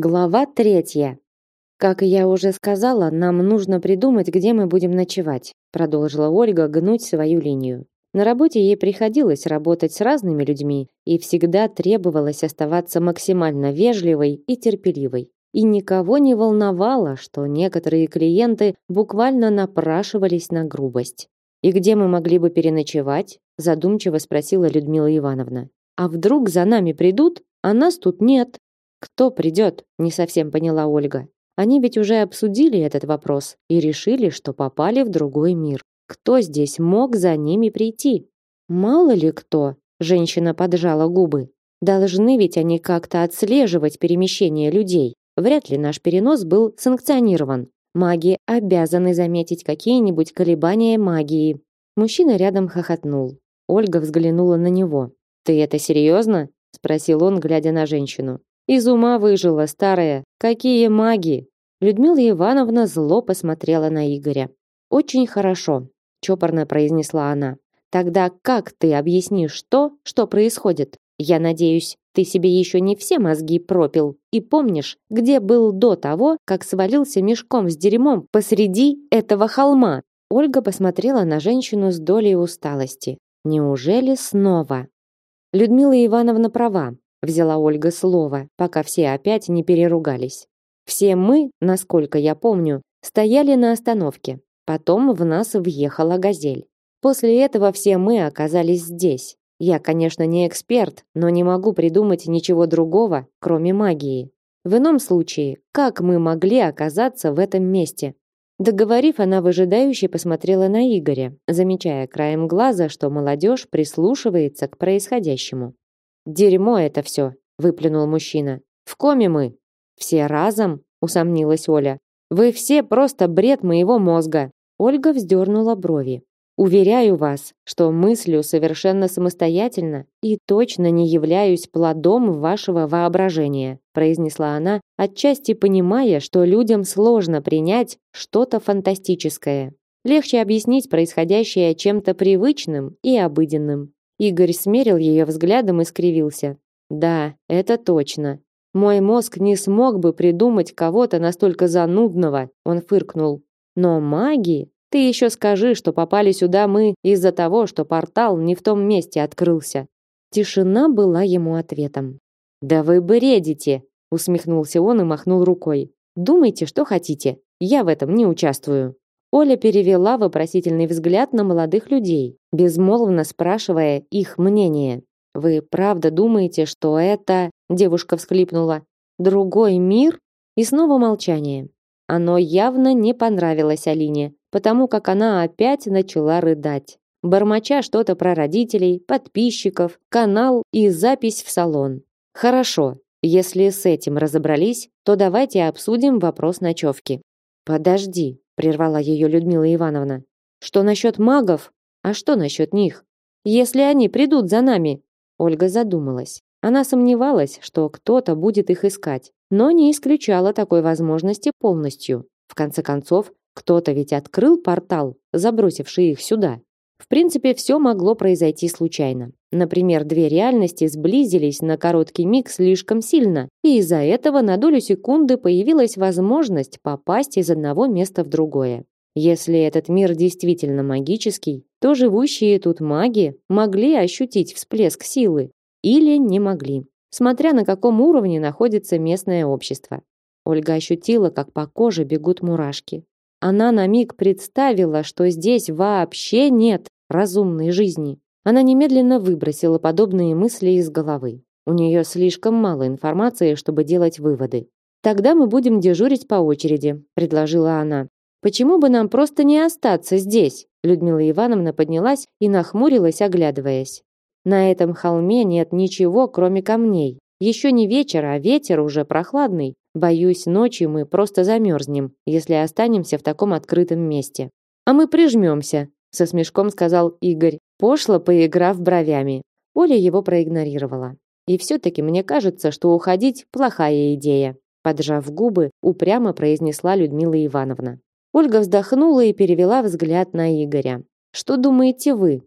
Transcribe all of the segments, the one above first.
Глава третья. Как я уже сказала, нам нужно придумать, где мы будем ночевать, продолжила Ольга гнуть свою линию. На работе ей приходилось работать с разными людьми, и всегда требовалось оставаться максимально вежливой и терпеливой. И никого не волновало, что некоторые клиенты буквально напрашивались на грубость. И где мы могли бы переночевать? задумчиво спросила Людмила Ивановна. А вдруг за нами придут, а нас тут нет? Кто придет? Не совсем поняла Ольга. Они ведь уже обсудили этот вопрос и решили, что попали в другой мир. Кто здесь мог за ними прийти? Мало ли кто, женщина поджала губы. Должны ведь они как-то отслеживать перемещение людей. Вряд ли наш перенос был санкционирован. Маги обязаны заметить какие-нибудь колебания магии. Мужчина рядом хохотнул. Ольга взглянула на него. Ты это серьезно? спросил он, глядя на женщину. Из ума выжила, старая. Какие маги? Людмила Ивановна зло посмотрела на Игоря. Очень хорошо, чопорно произнесла она. Тогда как ты объяснишь то, что происходит? Я надеюсь, ты себе еще не все мозги пропил и помнишь, где был до того, как свалился мешком с дерьмом посреди этого холма. Ольга посмотрела на женщину с долей усталости. Неужели снова? Людмила Ивановна права взяла Ольга слово, пока все опять не переругались. Все мы, насколько я помню, стояли на остановке. Потом в нас въехала газель. После этого все мы оказались здесь. Я, конечно, не эксперт, но не могу придумать ничего другого, кроме магии. В ином случае, как мы могли оказаться в этом месте? Договорив, она выжидающе посмотрела на Игоря, замечая краем глаза, что молодежь прислушивается к происходящему. Дерьмо это все, выплюнул мужчина. В коме мы. Все разом, усомнилась Оля. Вы все просто бред моего мозга. Ольга вздернула брови. Уверяю вас, что мыслю совершенно самостоятельно и точно не являюсь плодом вашего воображения, произнесла она, отчасти понимая, что людям сложно принять что-то фантастическое. Легче объяснить происходящее чем-то привычным и обыденным. Игорь смерил ее взглядом и скривился. Да, это точно. Мой мозг не смог бы придумать кого-то настолько занудного, он фыркнул. Но маги, ты еще скажи, что попали сюда мы из-за того, что портал не в том месте открылся. Тишина была ему ответом. Да вы бредите, усмехнулся он и махнул рукой. Думайте, что хотите. Я в этом не участвую. Оля перевела вопросительный взгляд на молодых людей, безмолвно спрашивая их мнение. Вы правда думаете, что это, девушка всхлипнула, другой мир? И снова молчание. Оно явно не понравилось Алине, потому как она опять начала рыдать. Бормоча что-то про родителей, подписчиков, канал и запись в салон. Хорошо, если с этим разобрались, то давайте обсудим вопрос ночевки. Подожди, прервала ее Людмила Ивановна. Что насчет магов? А что насчет них? Если они придут за нами? Ольга задумалась. Она сомневалась, что кто-то будет их искать, но не исключала такой возможности полностью. В конце концов, кто-то ведь открыл портал, забросивший их сюда. В принципе, все могло произойти случайно. Например, две реальности сблизились на короткий миг слишком сильно, и из-за этого на долю секунды появилась возможность попасть из одного места в другое. Если этот мир действительно магический, то живущие тут маги могли ощутить всплеск силы или не могли, смотря на каком уровне находится местное общество. Ольга ощутила, как по коже бегут мурашки. Она на миг представила, что здесь вообще нет разумной жизни. Она немедленно выбросила подобные мысли из головы. У нее слишком мало информации, чтобы делать выводы. Тогда мы будем дежурить по очереди, предложила она. Почему бы нам просто не остаться здесь? Людмила Ивановна поднялась и нахмурилась, оглядываясь. На этом холме нет ничего, кроме камней. Еще не вечер, а ветер уже прохладный. Боюсь, ночью мы просто замерзнем, если останемся в таком открытом месте. А мы прижмемся, со смешком сказал Игорь, пошло поиграв бровями. Оля его проигнорировала. И все-таки мне кажется, что уходить плохая идея. Поджав губы, упрямо произнесла Людмила Ивановна. Ольга вздохнула и перевела взгляд на Игоря. Что думаете вы?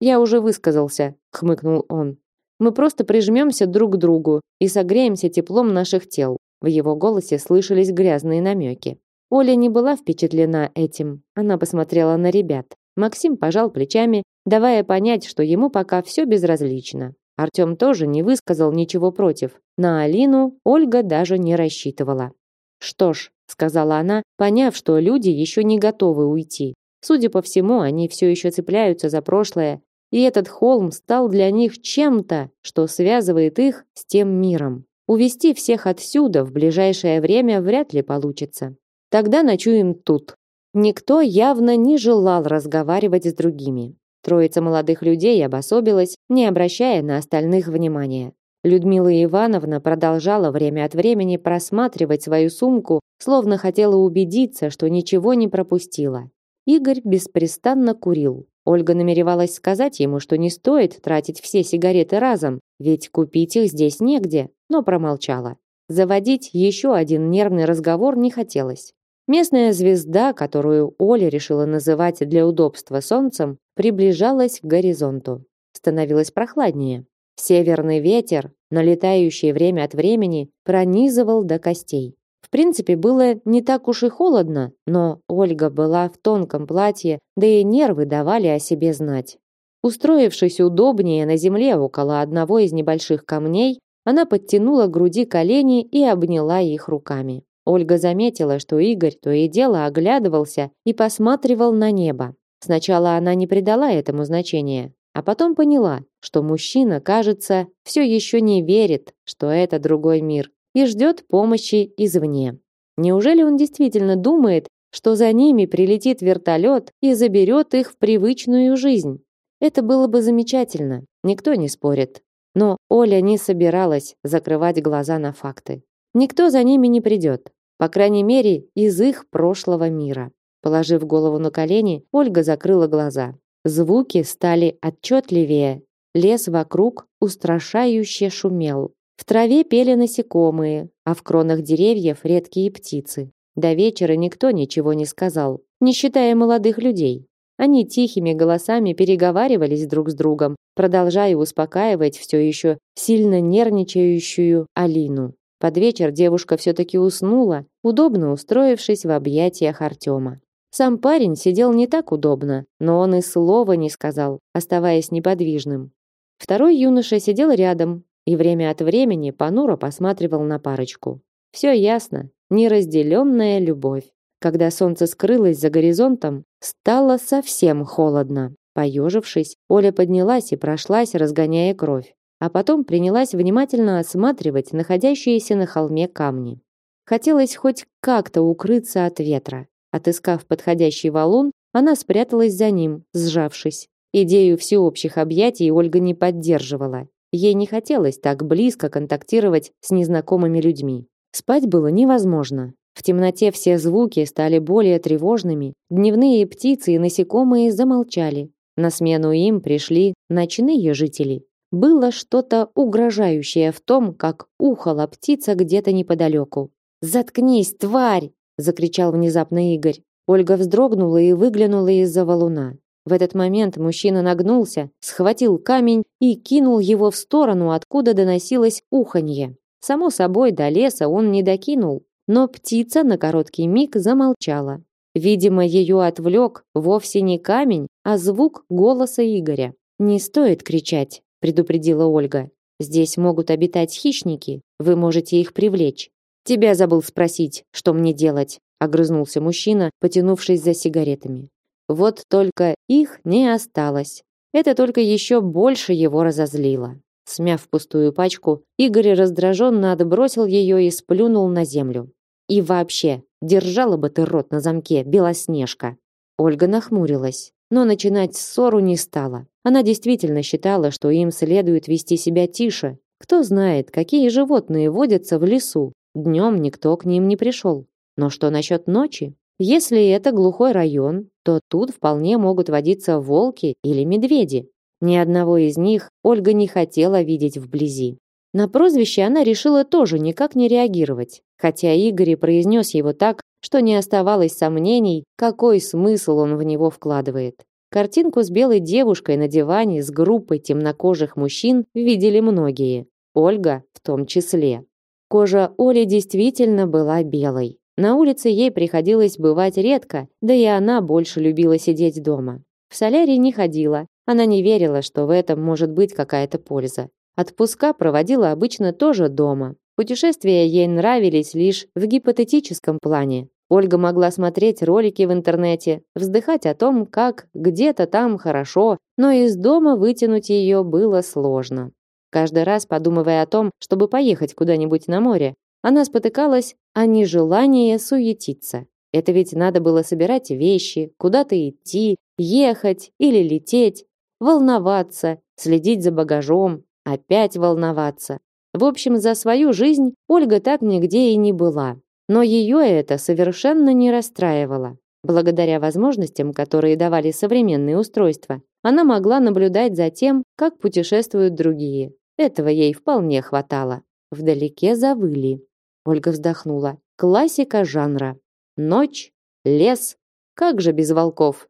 Я уже высказался, хмыкнул он. Мы просто прижмемся друг к другу и согреемся теплом наших тел. В его голосе слышались грязные намеки. Оля не была впечатлена этим. Она посмотрела на ребят. Максим пожал плечами, давая понять, что ему пока все безразлично. Артем тоже не высказал ничего против. На Алину Ольга даже не рассчитывала. «Что ж», — сказала она, поняв, что люди еще не готовы уйти. Судя по всему, они все еще цепляются за прошлое, и этот холм стал для них чем-то, что связывает их с тем миром. Увести всех отсюда в ближайшее время вряд ли получится. Тогда ночуем тут. Никто явно не желал разговаривать с другими. Троица молодых людей обособилась, не обращая на остальных внимания. Людмила Ивановна продолжала время от времени просматривать свою сумку, словно хотела убедиться, что ничего не пропустила. Игорь беспрестанно курил. Ольга намеревалась сказать ему, что не стоит тратить все сигареты разом, ведь купить их здесь негде, но промолчала. Заводить еще один нервный разговор не хотелось. Местная звезда, которую Оля решила называть для удобства солнцем, приближалась к горизонту. Становилось прохладнее. Северный ветер, налетающий время от времени, пронизывал до костей. В принципе, было не так уж и холодно, но Ольга была в тонком платье, да и нервы давали о себе знать. Устроившись удобнее на земле около одного из небольших камней, она подтянула к груди колени и обняла их руками. Ольга заметила, что Игорь то и дело оглядывался и посматривал на небо. Сначала она не придала этому значения, а потом поняла, что мужчина, кажется, все еще не верит, что это другой мир, и ждет помощи извне. Неужели он действительно думает, что за ними прилетит вертолет и заберет их в привычную жизнь? Это было бы замечательно, никто не спорит. Но Оля не собиралась закрывать глаза на факты. Никто за ними не придет. По крайней мере, из их прошлого мира. Положив голову на колени, Ольга закрыла глаза. Звуки стали отчетливее. Лес вокруг устрашающе шумел. В траве пели насекомые, а в кронах деревьев редкие птицы. До вечера никто ничего не сказал, не считая молодых людей. Они тихими голосами переговаривались друг с другом, продолжая успокаивать все еще сильно нервничающую Алину. Под вечер девушка все-таки уснула, удобно устроившись в объятиях Артема. Сам парень сидел не так удобно, но он и слова не сказал, оставаясь неподвижным. Второй юноша сидел рядом и время от времени понуро посматривал на парочку. Все ясно, неразделенная любовь. Когда солнце скрылось за горизонтом, стало совсем холодно. Поежившись, Оля поднялась и прошлась, разгоняя кровь а потом принялась внимательно осматривать находящиеся на холме камни. Хотелось хоть как-то укрыться от ветра. Отыскав подходящий валун, она спряталась за ним, сжавшись. Идею всеобщих объятий Ольга не поддерживала. Ей не хотелось так близко контактировать с незнакомыми людьми. Спать было невозможно. В темноте все звуки стали более тревожными, дневные птицы и насекомые замолчали. На смену им пришли ночные жители. Было что-то угрожающее в том, как ухала птица где-то неподалеку. «Заткнись, тварь!» – закричал внезапно Игорь. Ольга вздрогнула и выглянула из-за валуна. В этот момент мужчина нагнулся, схватил камень и кинул его в сторону, откуда доносилось уханье. Само собой, до леса он не докинул, но птица на короткий миг замолчала. Видимо, ее отвлек вовсе не камень, а звук голоса Игоря. «Не стоит кричать предупредила Ольга. Здесь могут обитать хищники, вы можете их привлечь. Тебя забыл спросить, что мне делать, огрызнулся мужчина, потянувшись за сигаретами. Вот только их не осталось. Это только еще больше его разозлило. Смяв пустую пачку, Игорь раздраженно отбросил ее и сплюнул на землю. И вообще, держала бы ты рот на замке, Белоснежка. Ольга нахмурилась, но начинать ссору не стала. Она действительно считала, что им следует вести себя тише. Кто знает, какие животные водятся в лесу. Днем никто к ним не пришел. Но что насчет ночи? Если это глухой район, то тут вполне могут водиться волки или медведи. Ни одного из них Ольга не хотела видеть вблизи. На прозвище она решила тоже никак не реагировать, хотя Игорь и произнес его так, что не оставалось сомнений, какой смысл он в него вкладывает. Картинку с белой девушкой на диване с группой темнокожих мужчин видели многие, Ольга в том числе. Кожа Оли действительно была белой. На улице ей приходилось бывать редко, да и она больше любила сидеть дома. В солярий не ходила, она не верила, что в этом может быть какая-то польза. Отпуска проводила обычно тоже дома. Путешествия ей нравились лишь в гипотетическом плане. Ольга могла смотреть ролики в интернете, вздыхать о том, как где-то там хорошо, но из дома вытянуть ее было сложно. Каждый раз, подумывая о том, чтобы поехать куда-нибудь на море, она спотыкалась о нежелании суетиться. Это ведь надо было собирать вещи, куда-то идти, ехать или лететь, волноваться, следить за багажом, опять волноваться. В общем, за свою жизнь Ольга так нигде и не была. Но ее это совершенно не расстраивало. Благодаря возможностям, которые давали современные устройства, она могла наблюдать за тем, как путешествуют другие. Этого ей вполне хватало. Вдалеке завыли. Ольга вздохнула. Классика жанра. Ночь, лес. Как же без волков?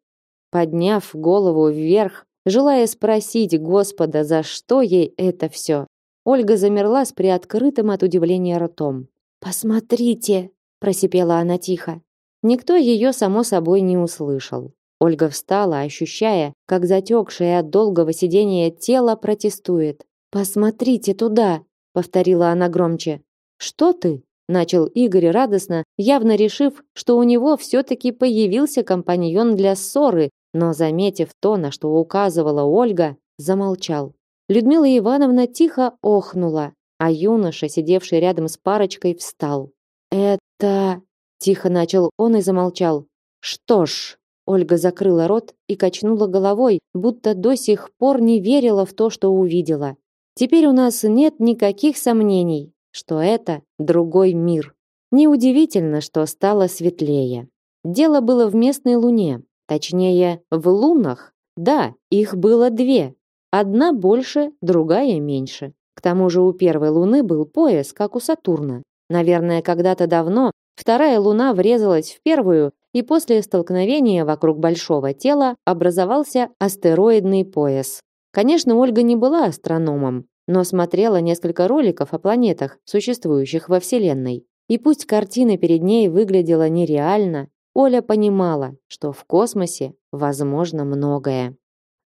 Подняв голову вверх, желая спросить Господа, за что ей это все, Ольга замерла с приоткрытым от удивления ртом. «Посмотрите!» – просипела она тихо. Никто ее, само собой, не услышал. Ольга встала, ощущая, как затекшее от долгого сидения тело протестует. «Посмотрите туда!» – повторила она громче. «Что ты?» – начал Игорь радостно, явно решив, что у него все-таки появился компаньон для ссоры, но, заметив то, на что указывала Ольга, замолчал. Людмила Ивановна тихо охнула, а юноша, сидевший рядом с парочкой, встал. «Это...» – тихо начал он и замолчал. «Что ж...» – Ольга закрыла рот и качнула головой, будто до сих пор не верила в то, что увидела. «Теперь у нас нет никаких сомнений, что это другой мир». Неудивительно, что стало светлее. Дело было в местной луне, точнее, в лунах. Да, их было две. Одна больше, другая меньше. К тому же у первой луны был пояс, как у Сатурна. Наверное, когда-то давно вторая луна врезалась в первую, и после столкновения вокруг большого тела образовался астероидный пояс. Конечно, Ольга не была астрономом, но смотрела несколько роликов о планетах, существующих во Вселенной. И пусть картина перед ней выглядела нереально, Оля понимала, что в космосе возможно многое.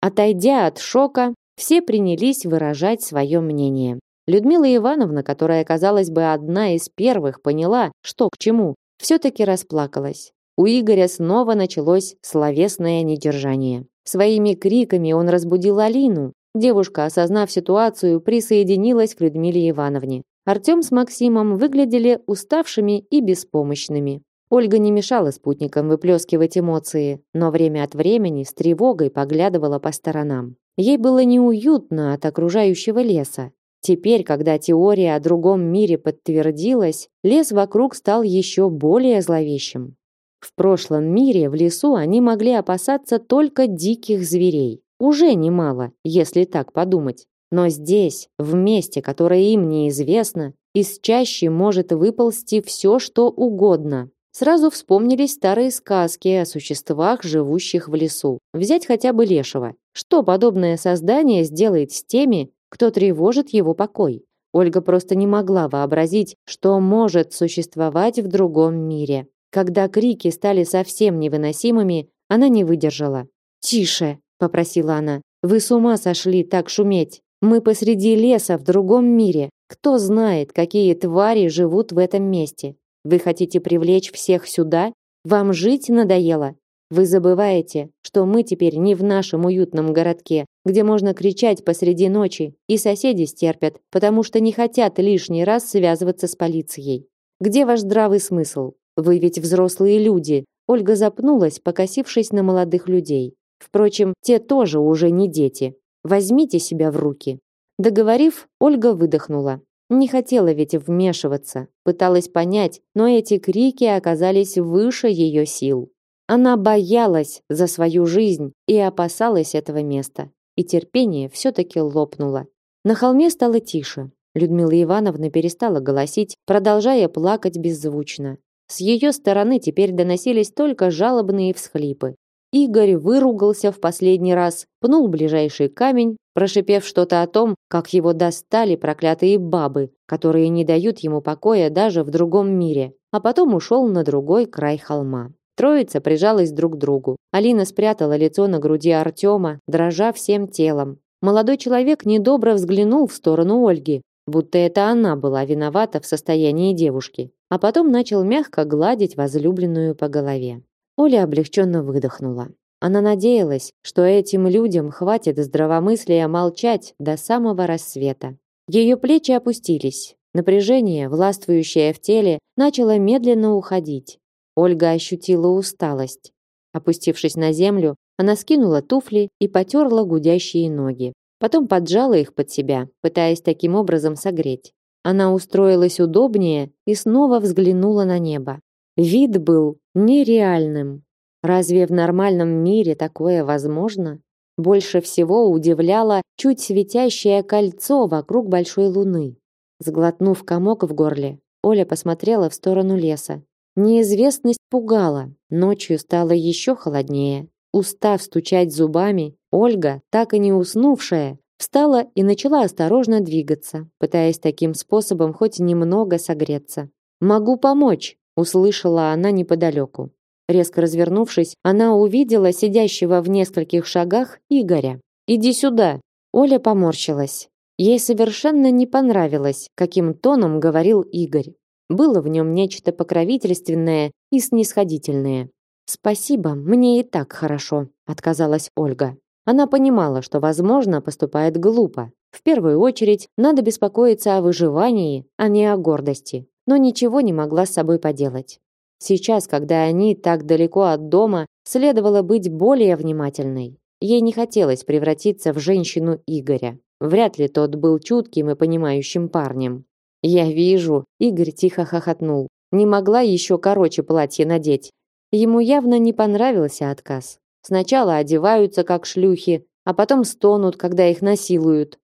Отойдя от шока, все принялись выражать свое мнение. Людмила Ивановна, которая, казалось бы, одна из первых поняла, что к чему, все-таки расплакалась. У Игоря снова началось словесное недержание. Своими криками он разбудил Алину. Девушка, осознав ситуацию, присоединилась к Людмиле Ивановне. Артем с Максимом выглядели уставшими и беспомощными. Ольга не мешала спутникам выплескивать эмоции, но время от времени с тревогой поглядывала по сторонам. Ей было неуютно от окружающего леса. Теперь, когда теория о другом мире подтвердилась, лес вокруг стал еще более зловещим. В прошлом мире в лесу они могли опасаться только диких зверей. Уже немало, если так подумать. Но здесь, в месте, которое им неизвестно, из чащи может выползти все, что угодно. Сразу вспомнились старые сказки о существах, живущих в лесу. Взять хотя бы лешего. Что подобное создание сделает с теми, кто тревожит его покой? Ольга просто не могла вообразить, что может существовать в другом мире. Когда крики стали совсем невыносимыми, она не выдержала. «Тише!» – попросила она. «Вы с ума сошли так шуметь! Мы посреди леса в другом мире. Кто знает, какие твари живут в этом месте? Вы хотите привлечь всех сюда? Вам жить надоело? Вы забываете, что мы теперь не в нашем уютном городке, где можно кричать посреди ночи, и соседи стерпят, потому что не хотят лишний раз связываться с полицией. Где ваш здравый смысл? Вы ведь взрослые люди. Ольга запнулась, покосившись на молодых людей. Впрочем, те тоже уже не дети. Возьмите себя в руки. Договорив, Ольга выдохнула. Не хотела ведь вмешиваться, пыталась понять, но эти крики оказались выше ее сил. Она боялась за свою жизнь и опасалась этого места. И терпение все-таки лопнуло. На холме стало тише. Людмила Ивановна перестала голосить, продолжая плакать беззвучно. С ее стороны теперь доносились только жалобные всхлипы. Игорь выругался в последний раз, пнул ближайший камень, прошипев что-то о том, как его достали проклятые бабы, которые не дают ему покоя даже в другом мире, а потом ушел на другой край холма. Троица прижалась друг к другу. Алина спрятала лицо на груди Артема, дрожа всем телом. Молодой человек недобро взглянул в сторону Ольги, будто это она была виновата в состоянии девушки, а потом начал мягко гладить возлюбленную по голове. Оля облегченно выдохнула. Она надеялась, что этим людям хватит здравомыслия молчать до самого рассвета. Ее плечи опустились. Напряжение, властвующее в теле, начало медленно уходить. Ольга ощутила усталость. Опустившись на землю, она скинула туфли и потерла гудящие ноги. Потом поджала их под себя, пытаясь таким образом согреть. Она устроилась удобнее и снова взглянула на небо. Вид был нереальным. Разве в нормальном мире такое возможно? Больше всего удивляло чуть светящее кольцо вокруг большой луны. Сглотнув комок в горле, Оля посмотрела в сторону леса. Неизвестность пугала. Ночью стало еще холоднее. Устав стучать зубами, Ольга, так и не уснувшая, встала и начала осторожно двигаться, пытаясь таким способом хоть немного согреться. «Могу помочь», — услышала она неподалеку. Резко развернувшись, она увидела сидящего в нескольких шагах Игоря. «Иди сюда!» Оля поморщилась. Ей совершенно не понравилось, каким тоном говорил Игорь. Было в нем нечто покровительственное и снисходительное. Спасибо, мне и так хорошо, отказалась Ольга. Она понимала, что, возможно, поступает глупо. В первую очередь, надо беспокоиться о выживании, а не о гордости. Но ничего не могла с собой поделать. Сейчас, когда они так далеко от дома, следовало быть более внимательной. Ей не хотелось превратиться в женщину Игоря. Вряд ли тот был чутким и понимающим парнем. Я вижу, Игорь тихо хохотнул. Не могла еще короче платье надеть. Ему явно не понравился отказ. Сначала одеваются как шлюхи, а потом стонут, когда их насилуют.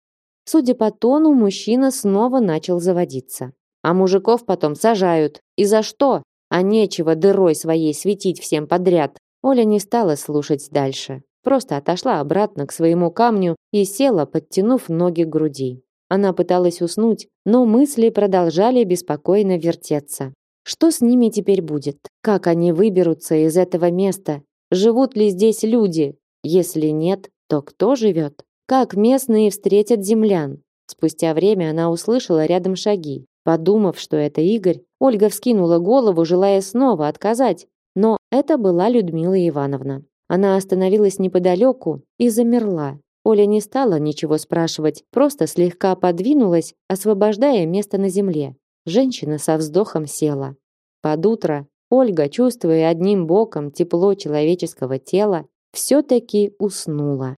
Судя по тону, мужчина снова начал заводиться. А мужиков потом сажают. И за что? А нечего дырой своей светить всем подряд. Оля не стала слушать дальше. Просто отошла обратно к своему камню и села, подтянув ноги к груди. Она пыталась уснуть, но мысли продолжали беспокойно вертеться. Что с ними теперь будет? Как они выберутся из этого места? Живут ли здесь люди? Если нет, то кто живет? Как местные встретят землян? Спустя время она услышала рядом шаги. Подумав, что это Игорь, Ольга вскинула голову, желая снова отказать. Но это была Людмила Ивановна. Она остановилась неподалеку и замерла, Оля не стала ничего спрашивать, просто слегка подвинулась, освобождая место на земле. Женщина со вздохом села. Под утро Ольга, чувствуя одним боком тепло человеческого тела, все-таки уснула.